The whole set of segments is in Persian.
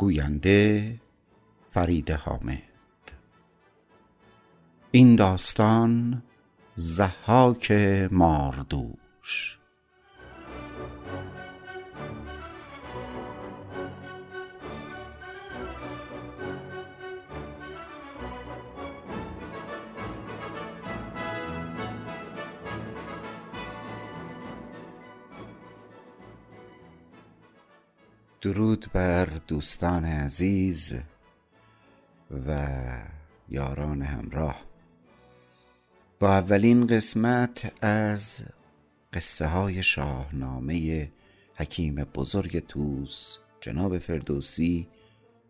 گوینده فرید حامد. این داستان زحاک ماردوش. درود بر دوستان عزیز و یاران همراه. با اولین قسمت از قصه های شاهنامه حکیم بزرگ توس جناب فردوسی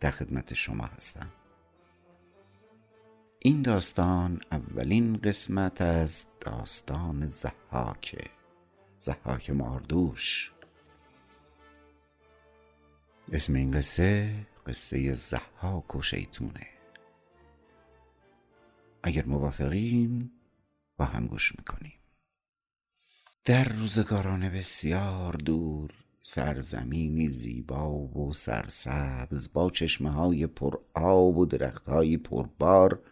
در خدمت شما هستم. این داستان اولین قسمت از داستان زحاک زحاک ماردوش. اسم این قصه قصه زحاک و شیطونه. اگر موافقیم با هم گوش می‌کنیم. در روزگاران بسیار دور سرزمینی زیبا و سرسبز با چشمه های پر آب و درخت های پربار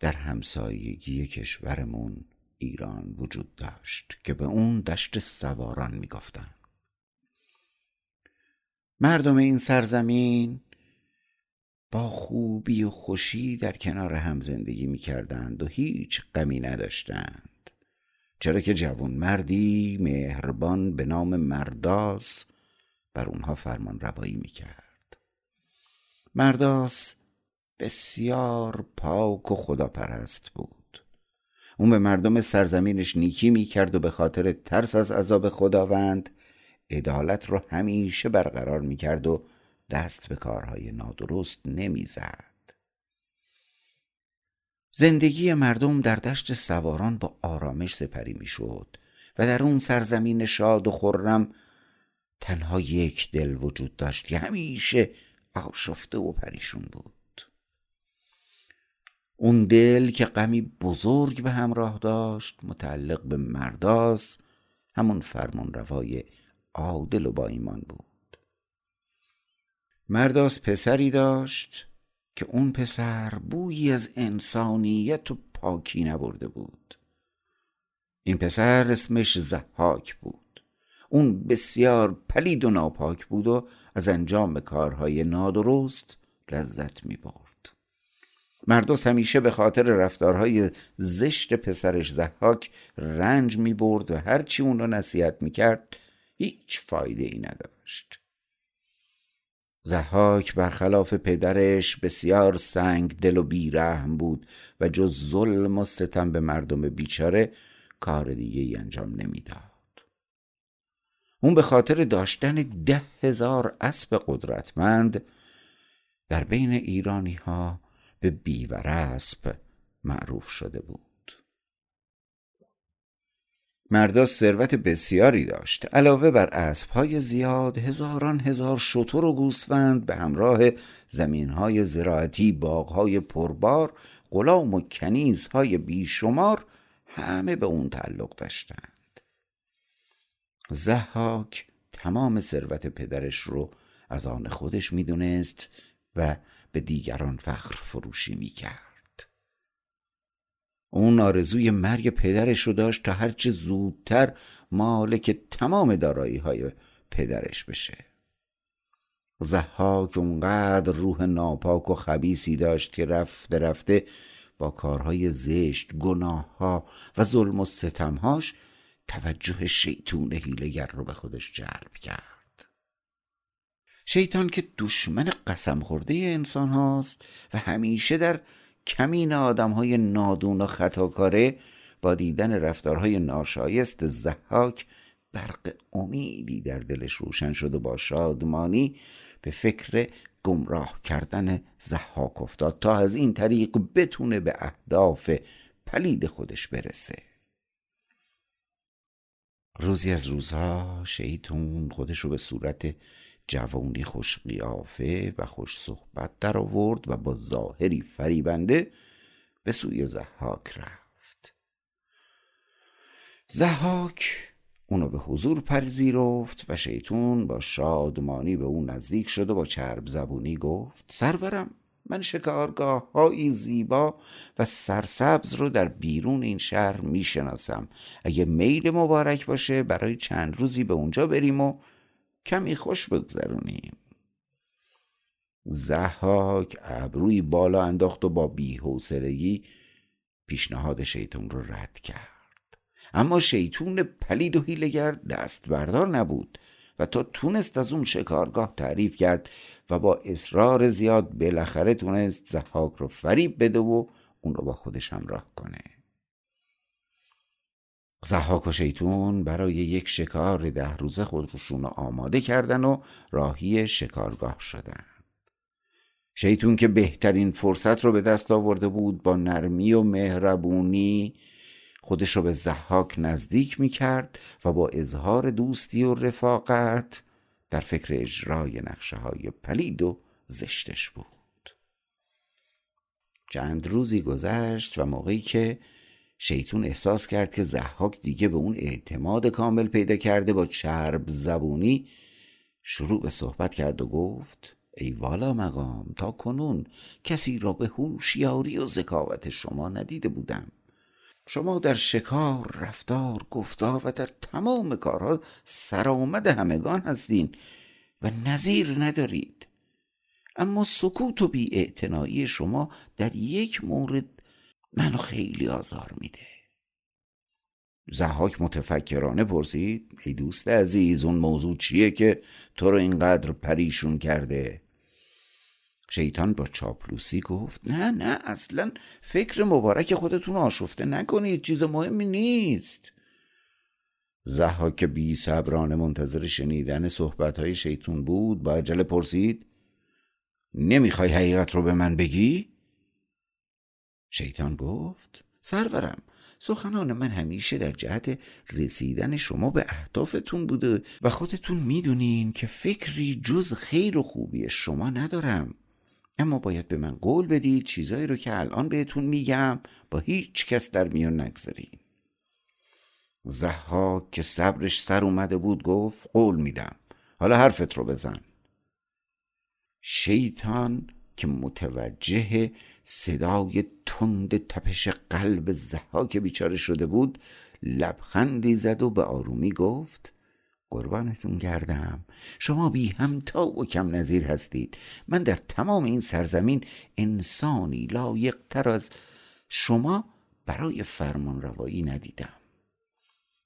در همسایگی کشورمون ایران وجود داشت که به اون دشت سواران می‌گفتند مردم این سرزمین با خوبی و خوشی در کنار هم زندگی می کردند و هیچ غمی نداشتند. چرا که جوان مردی مهربان به نام مرداس بر اونها فرمان روایی می کرد مرداس بسیار پاک و خداپرست بود. اون به مردم سرزمینش نیکی می کرد و به خاطر ترس از عذاب خداوند عدالت رو همیشه برقرار می کرد و دست به کارهای نادرست نمی‌زد. زندگی مردم در دشت سواران با آرامش سپری می‌شد و در اون سرزمین شاد و خرم تنها یک دل وجود داشت که همیشه آشفته و پریشون بود اون دل که غمی بزرگ به همراه داشت متعلق به مرداس همون فرمان روای عادل و با ایمان بود. مرداس پسری داشت که اون پسر بویی از انسانیت و پاکی نبرده بود. این پسر اسمش زحاک بود. اون بسیار پلید و ناپاک بود و از انجام کارهای نادرست لذت می برد مرداس همیشه به خاطر رفتارهای زشت پسرش زحاک رنج می برد و هرچی اون رو نصیحت می کرد هیچ فایده ای نداشت زحاک برخلاف پدرش بسیار سنگ دل و بیرحم بود و جز ظلم و ستم به مردم بیچاره کار دیگه ای انجام نمی‌داد. اون به خاطر داشتن ده هزار اسب قدرتمند در بین ایرانی ها به بیور اسب معروف شده بود. مردا ثروت بسیاری داشت. علاوه بر اسبهای زیاد هزاران هزار شتر و گوسفند به همراه زمینهای زراعتی باغهای پربار غلام و کنیزهای بیشمار همه به اون تعلق داشتند. زحاک تمام ثروت پدرش رو از آن خودش می‌دونست و به دیگران فخر فروشی می‌کرد. اون آرزوی مرگ پدرش رو داشت تا هرچه زودتر مالک تمام دارایی های پدرش بشه. زحاک اونقدر روح ناپاک و خبیسی داشت که رفته رفته با کارهای زشت گناه ها و ظلم و ستمهاش توجه شیطون هیلگر رو به خودش جلب کرد. شیطان که دشمن قسم خورده انسان هاست و همیشه در کمین آدم های نادون و خطاکاره با دیدن رفتارهای ناشایست زحاک برق امیدی در دلش روشن شد و با شادمانی به فکر گمراه کردن زحاک افتاد تا از این طریق بتونه به اهداف پلید خودش برسه. روزی از روزها شیطون خودش رو به صورت جوانی خوش قیافه و خوش صحبت در آورد و با ظاهری فریبنده به سوی زحاک رفت. زحاک اونو به حضور پذیرفت و شیطون با شادمانی به اون نزدیک شد و با چرب زبونی گفت سرورم من شکارگاه های زیبا و سرسبز رو در بیرون این شهر می‌شناسم. اگه میل مبارک باشه برای چند روزی به اونجا بریم و کمی خوش بگذرونیم زحاک ابروی بالا انداخت و با بیحوصلگی پیشنهاد شیطون رو رد کرد. اما شیطون پلید و هیلگر دست بردار نبود و تا تونست از اون شکارگاه تعریف کرد و با اصرار زیاد بالاخره تونست زحاک رو فریب بده و اون رو با خودش همراه کنه. زحاک و شیطون برای یک شکار ده روزه خودشون رو آماده کردن و راهی شکارگاه شدن. شیطون که بهترین فرصت رو به دست آورده بود با نرمی و مهربونی خودش رو به زحاک نزدیک می کرد و با اظهار دوستی و رفاقت در فکر اجرای نقشه های پلید و زشتش بود. چند روزی گذشت و موقعی که شیطون احساس کرد که زحاک دیگه به اون اعتماد کامل پیدا کرده با چرب زبونی شروع به صحبت کرد و گفت ای والا مقام تا کنون کسی را به هوشیاری و ذکاوت شما ندیده بودم. شما در شکار رفتار گفتار و در تمام کارها سرآمد همگان هستین و نظیر ندارید. اما سکوت و بی شما در یک مورد منو خیلی آزار میده. زحاک متفکرانه پرسید ای دوست عزیز اون موضوع چیه که تو رو اینقدر پریشون کرده؟ شیطان با چاپلوسی گفت نه نه اصلا فکر مبارک خودتون آشفته نکنید چیز مهمی نیست. زها که بی صبرانه منتظر شنیدن صحبت شیطون بود با عجله پرسید نمی‌خوای حقیقت رو به من بگی؟ شیطان گفت سرورم سخنان من همیشه در جهت رسیدن شما به اهدافتون بوده و خودتون می‌دونین که فکری جز خیر و خوبی شما ندارم. اما باید به من قول بدید چیزایی رو که الان بهتون میگم با هیچ کس در میان نگذارین. زها که صبرش سر اومده بود گفت قول میدم. حالا حرفت رو بزن. شیطان که متوجه صدای تند تپش قلب که بیچاره شده بود لبخندی زد و به آرومی گفت قربانتون گردم. شما بی همتا و کم نظیر هستید. من در تمام این سرزمین انسانی لایقتر از شما برای فرمان روایی ندیدم.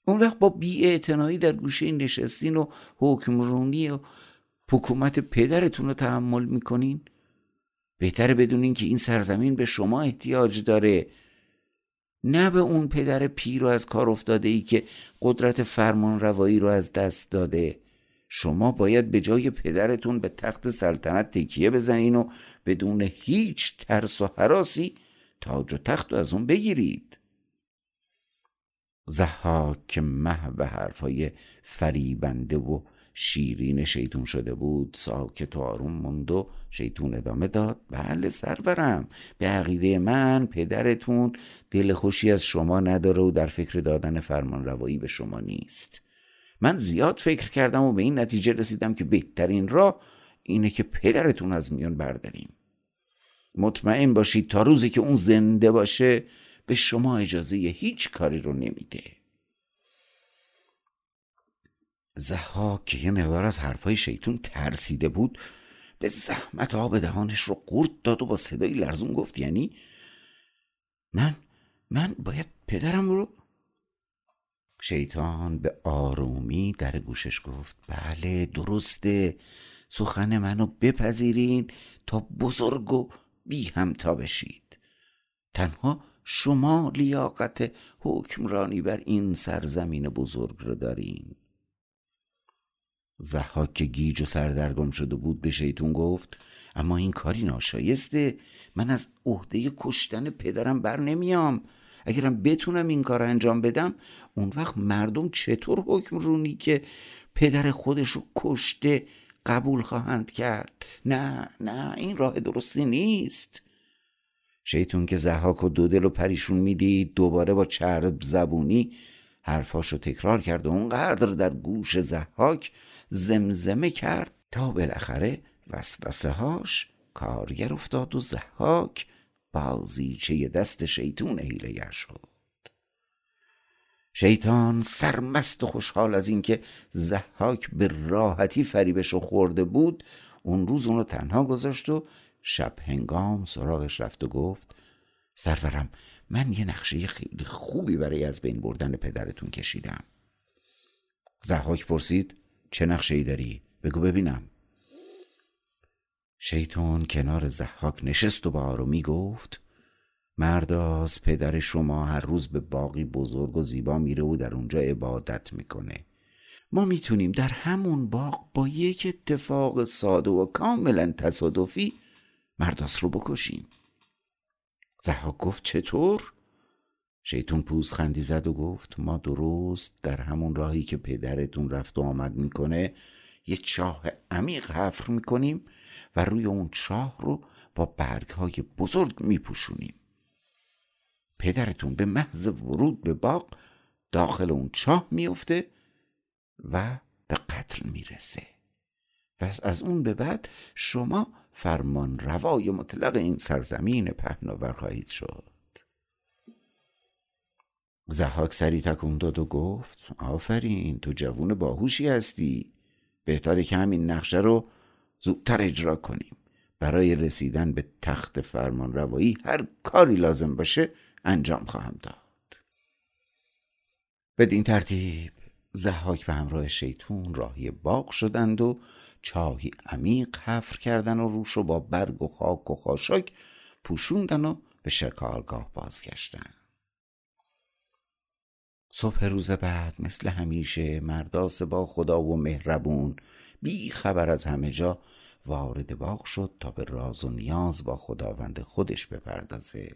اون وقت با بی در گوشه نشستین و حکمرونی و حکومت پدرتون رو تحمل می‌کنین؟ بهتره بدونین که این سرزمین به شما احتیاج داره. نه به اون پدر پیر و از کار افتاده ای که قدرت فرمان روایی رو از دست داده. شما باید به جای پدرتون به تخت سلطنت تکیه بزنین و بدون هیچ ترس و حراسی تاج و تخت رو از اون بگیرید. زحاک که محو حرفای فریبنده و شیرین شیطون شده بود ساکت و آروم موند و شیطون ادامه داد. بله سرورم به عقیده من پدرتون دل خوشی از شما نداره و در فکر دادن فرمان روایی به شما نیست. من زیاد فکر کردم و به این نتیجه رسیدم که بهترین راه اینه که پدرتون از میان برداریم. مطمئن باشید تا روزی که اون زنده باشه به شما اجازه هیچ کاری رو نمیده. زها که یه مقدار از حرفای شیطون ترسیده بود به زحمت آب دهانش رو قورت داد و با صدای لرزون گفت یعنی من من باید پدرم رو؟ شیطان به آرومی در گوشش گفت بله درسته سخن منو بپذیرین تا بزرگ و بی همتا بشید. تنها شما لیاقت حکمرانی بر این سرزمین بزرگ رو دارین. زحاک که گیج و سردرگم شده بود به شیطون گفت اما این کاری ناشایسته. من از عهده کشتن پدرم بر نمیام. اگرم بتونم این کار انجام بدم اون وقت مردم چطور حکم رونی که پدر خودش رو کشته قبول خواهند کرد؟ نه نه این راه درستی نیست. شیطون که زحاک و دودل و پریشون می‌دید دوباره با چرب زبونی حرفاشو تکرار کرد و اونقدر در گوش زحاک زمزمه کرد تا بالاخره وسوسه هاش کارگر افتاد و زحاک بازیچه دست شیطون حیلگر شد شیطان سرمست و خوشحال از اینکه زحاک به راحتی فریبش خورده بود اون روز اونو تنها گذاشت و شب هنگام سراغش رفت و گفت سرورم من یه نقشه خیلی خوبی برای از بین بردن پدرتون کشیدم. زحاک پرسید چه نقشه ای داری؟ بگو ببینم شیطان کنار زحاک نشست و با آرومی گفت مرداز پدر شما هر روز به باقی بزرگ و زیبا میره و در اونجا عبادت می‌کنه ما می‌تونیم در همون باغ با یک اتفاق ساده و کاملا تصادفی مرداس رو بکشیم زحاک گفت چطور؟ شیطون پوزخندی زد و گفت ما درست در همون راهی که پدرتون رفت و آمد می‌کنه یه چاه عمیق حفر می‌کنیم و روی اون چاه رو با برگ های بزرگ میپوشونیم. پدرتون به محض ورود به باغ داخل اون چاه میفته و به قتل می‌رسه. و از اون به بعد شما فرمان روای مطلق این سرزمین پهناور خواهید شد. زحاک سری تکون داد و گفت آفرین تو جوون باهوشی هستی. بهتره که همین نقشه رو زودتر اجرا کنیم. برای رسیدن به تخت فرمان روایی هر کاری لازم باشه انجام خواهم داد. بدین ترتیب زحاک به همراه شیطون راهی باغ شدند و چاهی عمیق حفر کردن و روش رو با برگ و خاک و خاشاک پوشوندن و به شکارگاه بازگشتن صبح روز بعد مثل همیشه مرداس با خدا و مهربون. بی خبر از همه جا وارد باغ شد تا به راز و نیاز با خداوند خودش بپردازه.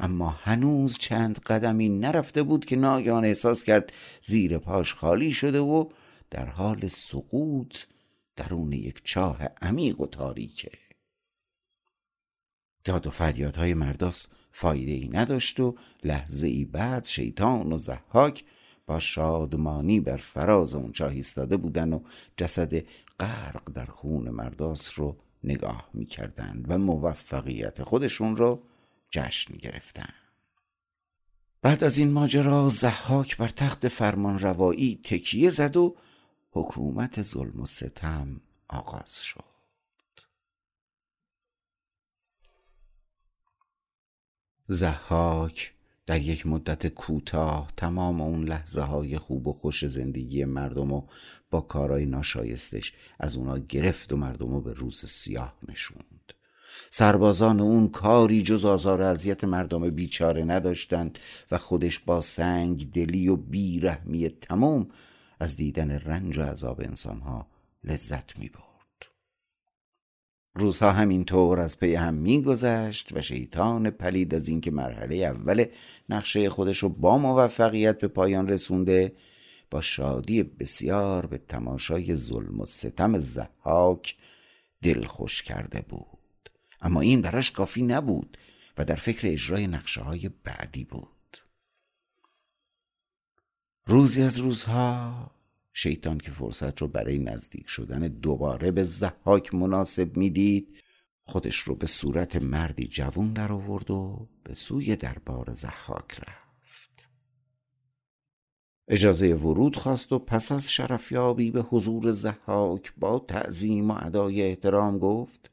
اما هنوز چند قدمی نرفته بود که ناگهان احساس کرد زیر پاش خالی شده و در حال سقوط درون یک چاه عمیق و تاریکه. داد و فریادهای مرداس فایده ای نداشت و لحظه ای بعد شیطان و زحاک با شادمانی بر فراز اون چاه ایستاده بودن و جسد غرق در خون مرداس رو نگاه می‌کردند و موفقیت خودشون رو جشن گرفتن. بعد از این ماجرا زحاک بر تخت فرمان روایی تکیه زد و حکومت ظلم و ستم آغاز شد. زحاک در یک مدت کوتاه تمام اون لحظه های خوب و خوش زندگی مردم و با کارهای ناشایستش از اونا گرفت و مردم رو به روز سیاه نشوند. سربازان اون کاری جز آزار اذیت مردم بیچاره نداشتند و خودش با سنگ دلی و بیرحمی تمام از دیدن رنج و عذاب انسانها لذت می روزها همینطور از پی هم میگذشت و شیطان پلید از اینکه مرحله اول نقشه خودش رو با موفقیت به پایان رسونده با شادی بسیار به تماشای ظلم و ستم زحاک دل خوش کرده بود. اما این براش کافی نبود و در فکر اجرای نقشه های بعدی بود. روزی از روزها شیطان که فرصت رو برای نزدیک شدن دوباره به زحاک مناسب می‌دید خودش رو به صورت مردی جوون در آورد و به سوی دربار زحاک رفت. اجازه ورود خواست و پس از شرفیابی به حضور زحاک با تعظیم و ادای احترام گفت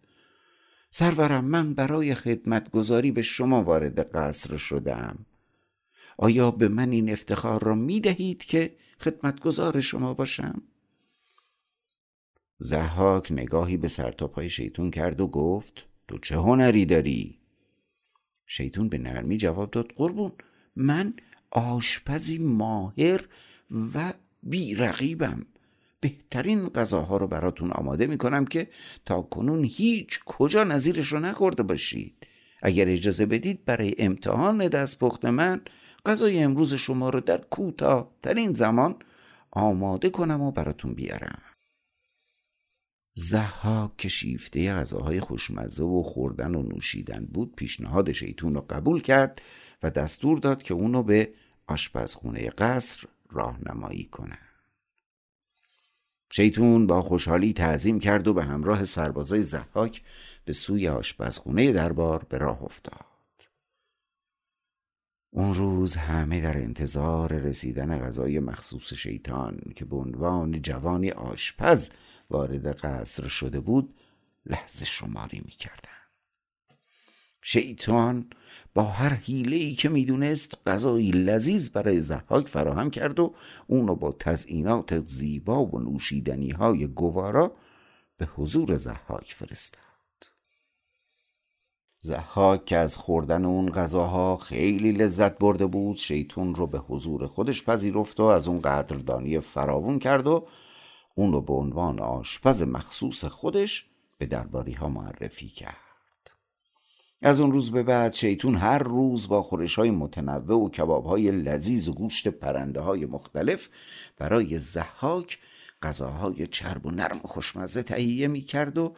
سرورم من برای خدمتگذاری به شما وارد قصر شدم. آیا به من این افتخار را می دهید که خدمتگزار شما باشم؟ زحاک نگاهی به سرتاپای شیطون کرد و گفت تو چه هنری داری؟ شیطون به نرمی جواب داد قربون من آشپزی ماهر و بیرقیبم بهترین غذاها رو براتون آماده می‌کنم که تا کنون هیچ کجا نظیرش رو نخورده باشید اگر اجازه بدید برای امتحان دست پخت من غذای امروز شما رو در کوتاهترین زمان آماده کنم و براتون بیارم. زها که شیفته غذاهای خوشمزه و خوردن و نوشیدن بود. پیشنهاد شیطون رو قبول کرد و دستور داد که اونو به آشپزخونه قصر راهنمایی کنه. شیطون با خوشحالی تعظیم کرد و به همراه سربازای زحاک به سوی آشپزخونه دربار به راه افتاد. اون روز همه در انتظار رسیدن غذای مخصوص شیطان که به عنوان جوانی آشپز وارد قصر شده بود لحظه شماری می‌کردن شیطان با هر حیله که می‌دونست غذایی لذیذ برای زحاک فراهم کرد و اونو با تزئینات زیبا و نوشیدنی های گوارا به حضور زحاک فرستاد. زحاک که از خوردن اون غذاها خیلی لذت برده بود. شیطون رو به حضور خودش پذیرفت و از اون قدردانی فراوون کرد و اون رو به عنوان آشپز مخصوص خودش به درباری ها معرفی کرد. از اون روز به بعد شیطون هر روز با خورش های متنوع و کباب های لذیذ و گوشت پرنده های مختلف برای زحاک غذاهای چرب و نرم و خوشمزه تهیه می کرد و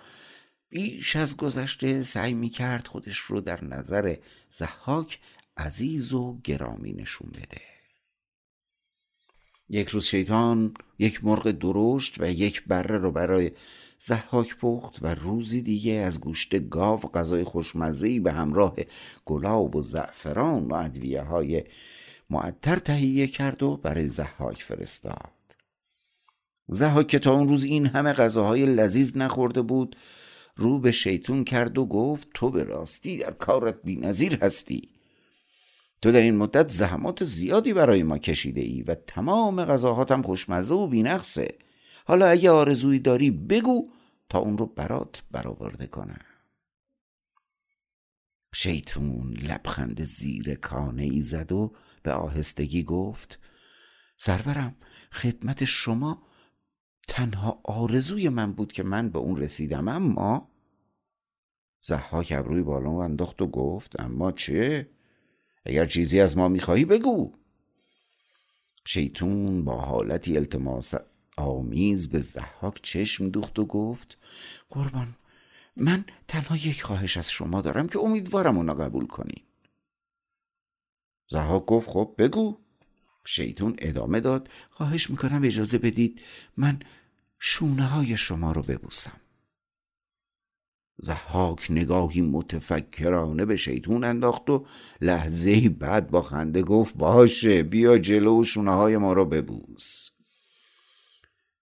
بیش از گذشته سعی می کرد خودش رو در نظر زحاک عزیز و گرامی نشون بده. یک روز شیطان یک مرغ درشت و یک بره رو برای زحاک پخت و روزی دیگه از گوشت گاو غذای خوشمزهی به همراه گلاب و زعفران و ادویه های معطر تهیه کرد و برای زحاک فرستاد. زحاک که تا اون روز این همه غذاهای لذیذ نخورده بود رو به شیطون کرد و گفت تو به راستی در کارت نظیر هستی. تو در این مدت زحمات زیادی برای ما کشیده ای و تمام غذاهاتم خوشمزه و بینقصه. حالا اگه آرزویی داری بگو تا اون رو برات برآورده کنم. شیطون لبخند زیر کانه ای زد و به آهستگی گفت سرورم خدمت شما تنها آرزوی من بود که من به اون رسیدم اما زحاک ابروی بالا انداخت و گفت اما چه؟ اگر چیزی از ما می‌خواهی بگو. شیطون با حالتی التماس آمیز به زحاک چشم دوخت و گفت قربان من تنها یک خواهش از شما دارم که امیدوارم اونا قبول کنین. زحاک گفت خب بگو. شیطون ادامه داد خواهش می‌کنم اجازه بدید من شونه های شما رو ببوسم. زحاک نگاهی متفکرانه به شیطون انداخت و لحظه بعد با خنده گفت باشه بیا جلو شونه های ما رو ببوس.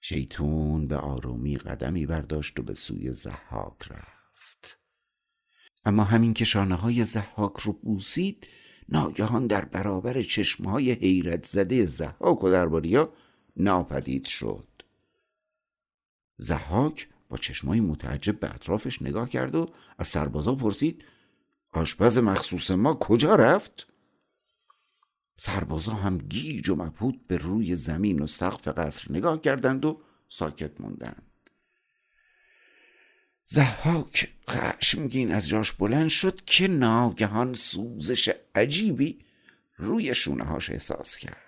شیطون به آرومی قدمی برداشت و به سوی زحاک رفت. اما همین که شانه های زحاک رو بوسید ناگهان در برابر چشمهای حیرت زده زحاک و درباریا ناپدید شد. زحاک با چشمای متعجب به اطرافش نگاه کرد و از سربازا پرسید آشپز مخصوص ما کجا رفت؟ سربازا هم گیج و مبهوت به روی زمین و سقف قصر نگاه کردند و ساکت موندند زحاک خشمگین از جاش بلند شد که ناگهان سوزش عجیبی روی شونه هاش احساس کرد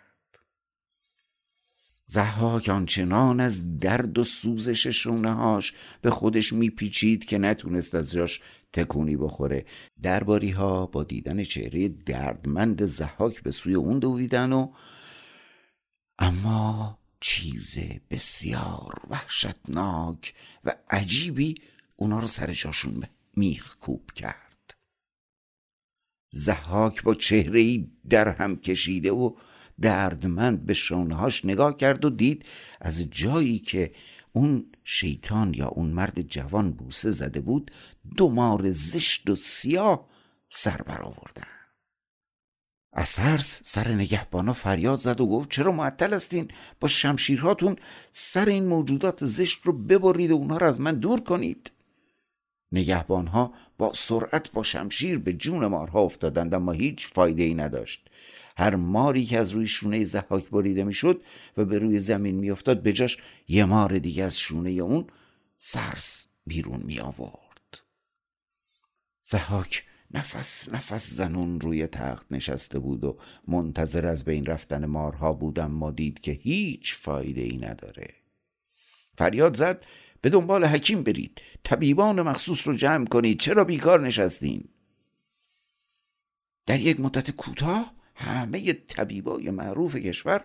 زحاک آنچنان از درد و سوزش شونههاش به خودش میپیچید که نتونست از جاش تکونی بخوره. درباری ها با دیدن چهره دردمند زحاک به سوی اون دویدن و اما چیز بسیار وحشتناک و عجیبی اونا رو سر جاشون میخ کوب کرد. زحاک با چهره در هم کشیده و دردمند به شانهاش نگاه کرد و دید از جایی که اون شیطان یا اون مرد جوان بوسه زده بود دو مار زشت و سیاه سر برآوردن از ترس سر نگهبانا فریاد زد و گفت چرا معطل هستین؟ با شمشیرهاتون سر این موجودات زشت رو ببرید و اونها رو از من دور کنید. نگهبانها با سرعت با شمشیر به جون مارها افتادند اما هیچ فایده ای نداشت. هر ماری که از روی شونه زحاک بریده می‌شد و به روی زمین میافتاد به جاش یه مار دیگه از شونه اون سرس بیرون می آورد زحاک نفس نفس زنون روی تخت نشسته بود و منتظر از بین رفتن مارها بود اما دید که هیچ فایده ای نداره. فریاد زد به دنبال حکیم برید. طبیبان مخصوص رو جمع کنید. چرا بیکار نشستین؟ در یک مدت کوتاه همه طبیبای معروف کشور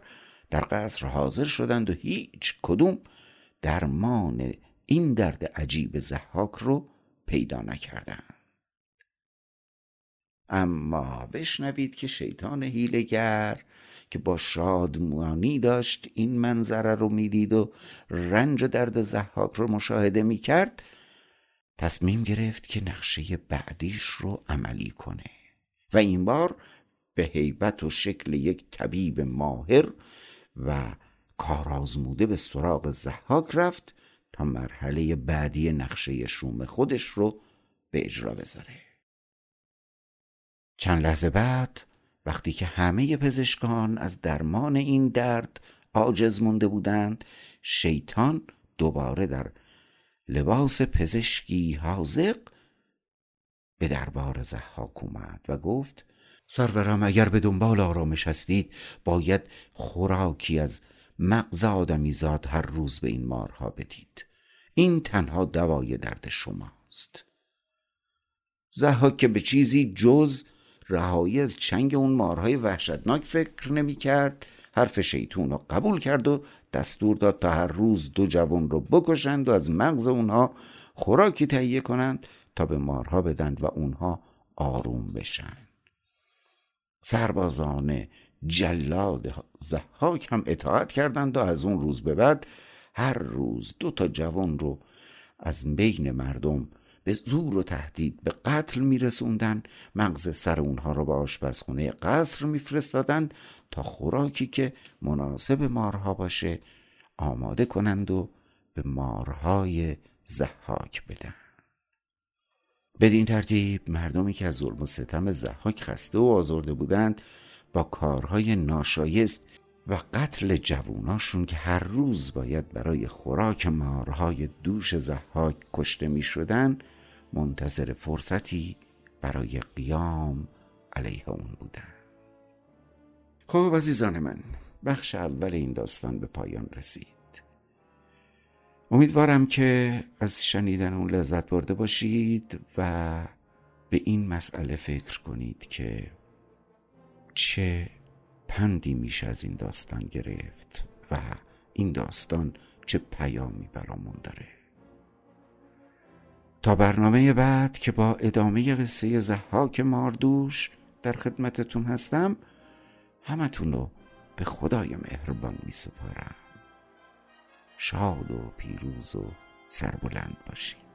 در قصر حاضر شدند و هیچ کدوم درمان این درد عجیب زحاک رو پیدا نکردند. اما بشنوید که شیطان هیلگر که با شادمانی داشت این منظره رو می‌دید و رنج و درد زحاک رو مشاهده می‌کرد تصمیم گرفت که نقشه بعدیش رو عملی کنه و این بار به هیبت و شکل یک طبیب ماهر و کارآزموده به سراغ زحاک رفت تا مرحله بعدی نقشه شوم خودش رو به اجرا بذاره. چند لحظه بعد وقتی که همه پزشکان از درمان این درد عاجز مونده بودند شیطان دوباره در لباس پزشکی حاضق به دربار زحاک اومد و گفت سرورم اگر به دنبال آرامش هستید باید خوراکی از مغز آدمیزاد هر روز به این مارها بدید. این تنها دوای درد شماست. زحاک که به چیزی جز رهایی از چنگ اون مارهای وحشتناک فکر نمی کرد. حرف شیطون رو قبول کرد و دستور داد تا هر روز دو جوان رو بکشند و از مغز اونها خوراکی تهیه کنند تا به مارها بدند و اونها آروم بشن. سربازان جلاد زحاک هم اطاعت کردند و از اون روز به بعد هر روز دو تا جوان رو از بین مردم به زور و تهدید به قتل میرسوندن. مغز سر اونها رو به آشپزخونه قصر میفرستادن تا خوراکی که مناسب مارها باشه آماده کنند و به مارهای زحاک بدن. بدین ترتیب مردمی که از ظلم و ستم زحاک خسته و آزرده بودند با کارهای ناشایست و قتل جووناشون که هر روز باید برای خوراک مارهای دوش زحاک کشته می شدن منتظر فرصتی برای قیام علیه اون بودن. خب عزیزان من بخش اول این داستان به پایان رسید. امیدوارم که از شنیدن اون لذت برده باشید و به این مسئله فکر کنید که چه پندی میشه از این داستان گرفت و این داستان چه پیامی برامون داره. تا برنامه بعد که با ادامه قصه زحاک ماردوش در خدمتتون هستم همتون رو به خدای مهربان می سپارم شاد و پیروز و سربلند باشید.